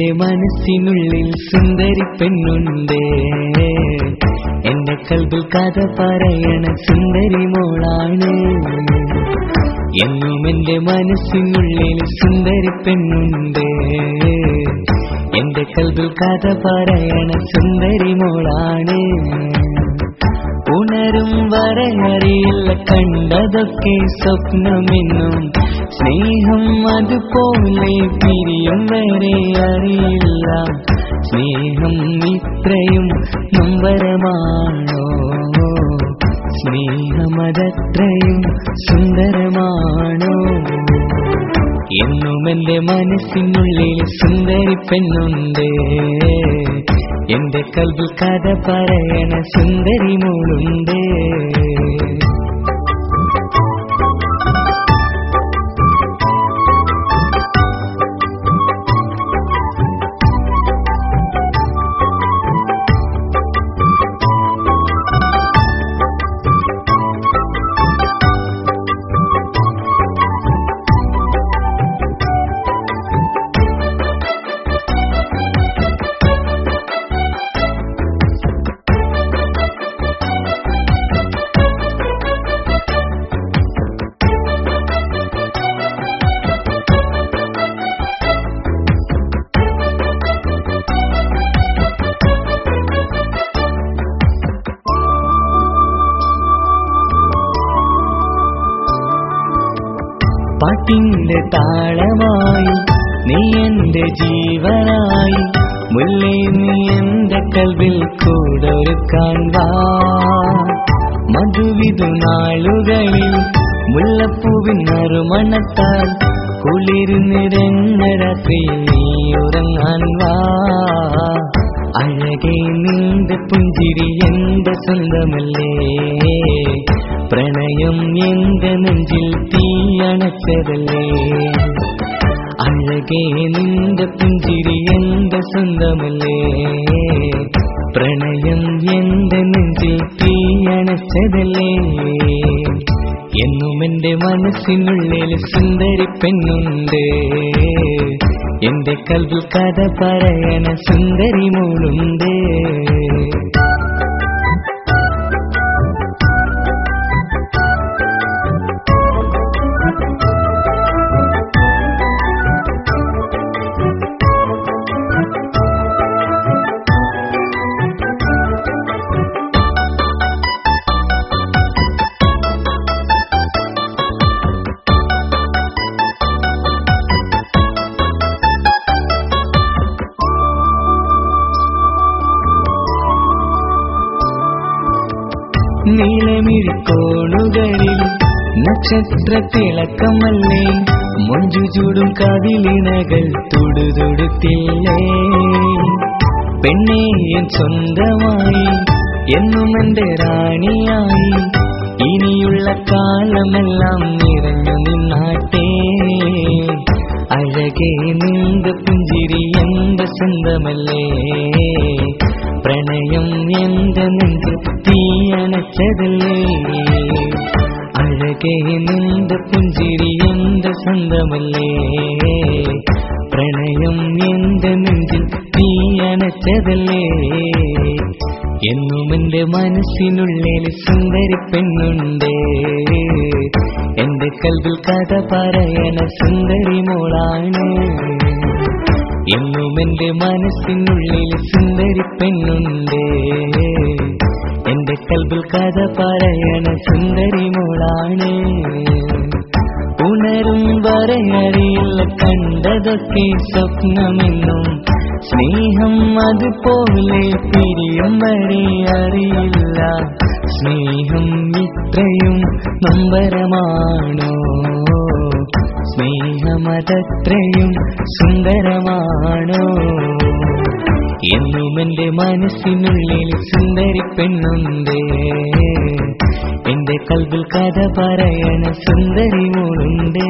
എന്റെ മനസ്സിനുള്ളിൽ സുന്ദരി പെണ്ണുണ്ട്. എന്റെ കൽബിൽ കഥ പറയണ സുന്ദരി മോളാണ്. എന്നും എന്റെ മനസ്സിനുള്ളിൽ സുന്ദരി പെണ്ണുണ്ട്. എന്റെ കൽബിൽ കഥ പറയണ സുന്ദരി മോളാണ്. ഉണരും വരെ അറിയില്ല കണ്ടതൊക്കെ സ്വപ്നമെന്നും സ്നേഹം അതുപോലെ പിരിയും വരെ അറിയില്ല. സ്നേഹം ഇത്രയും സ്നേഹം സ്നേഹമതത്രയും സുന്ദരമാണോ? എന്നും എന്റെ മനസ്സിനുള്ളിൽ സുന്ദരി എന്റെ കൽബിൽ കഥ പറയണ സുന്ദരി മോളുണ്ട് പാട്ടിന്റെ താളമായി നീ എന്റെ ജീവനായി. മുല്ലേ നീ എന്റെ കൽവിൽ കൂടൊരുക്കാൻ വാ. മധുവിധു നാളുകളിൽ മുല്ലപ്പൂവിൻ നറുമണത്താൽ കുളിരുന്നിരങ്ങ രാത്രി നീ ഉറങ്ങാൻ വാ. അഴകെ നിന്റെ പുഞ്ചിരി എന്റെ സ്വന്തമല്ലേ. പ്രണയം എന്റെ നെഞ്ചിൽ തീയണച്ചതല്ലേ അഴകേ നിന്റെ പുഞ്ചിരി എന്റെ സ്വന്തമല്ലേ? പ്രണയം എന്റെ നെഞ്ചിൽ തീയണച്ചതല്ലേ? എന്നും എന്റെ മനസ്സിനുള്ളിൽ സുന്ദരി പെണ്ണുണ്ട്. എന്റെ കൽവിൽ കഥ പറയണ സുന്ദരി മോളുണ്ട്. നീലമിഴിക്കോണുകളിൽ നക്ഷത്ര തിളക്കമല്ലേ? മൊഞ്ചു ചൂടും കവിളിനകൾ തുടുതുടുത്തില്ലേ? പെണ്ണേ എൻ സ്വന്തമായി എന്നും എന്റെ റാണിയായി ഇനിയുള്ള കാലമെല്ലാം നിറഞ്ഞു നിന്നാട്ടേ. അഴകേ നിന്റെ പുഞ്ചിരി എന്റെ സ്വന്തമല്ലേ? പ്രണയം എന്റെ നെഞ്ചിൽ തീയണച്ചതല്ലേ? അഴകേ നിന്റെ പുഞ്ചിരി എന്റെ സ്വന്തമല്ലേ? പ്രണയം എന്റെ നെഞ്ചിൽ തീയണച്ചതല്ലേ? എന്നും എന്റെ മനസ്സിനുള്ളിൽ സുന്ദരി പെണ്ണുണ്ട്? എന്റെ കൽവിൽ കഥ പറയണ സുന്ദരി മോളാണ്. എന്നും എന്റെ മനസ്സിനുള്ളിൽ സുന്ദരി പെണ്ണുണ്ട്. എന്റെ കൽബിൽ കഥ പറയണ സുന്ദരി മോളാണ്. ഉണരും വരെ അറിയില്ല കണ്ടതൊക്കെ സ്വപ്നമെന്നും സ്നേഹം അതുപോലെ പിരിയും വരെ അറിയില്ല. സ്നേഹം ഇത്രയും നമ്പരമാണോ? സ്നേഹമതത്രയും സുന്ദരമാണോ? എന്നും എന്റെ മനസ്സിനുള്ളിൽ സുന്ദരി പെണ്ണുണ്ടേ. എന്റെ കൽവിൽ കഥ പറയണ സുന്ദരി മോളുണ്ട്.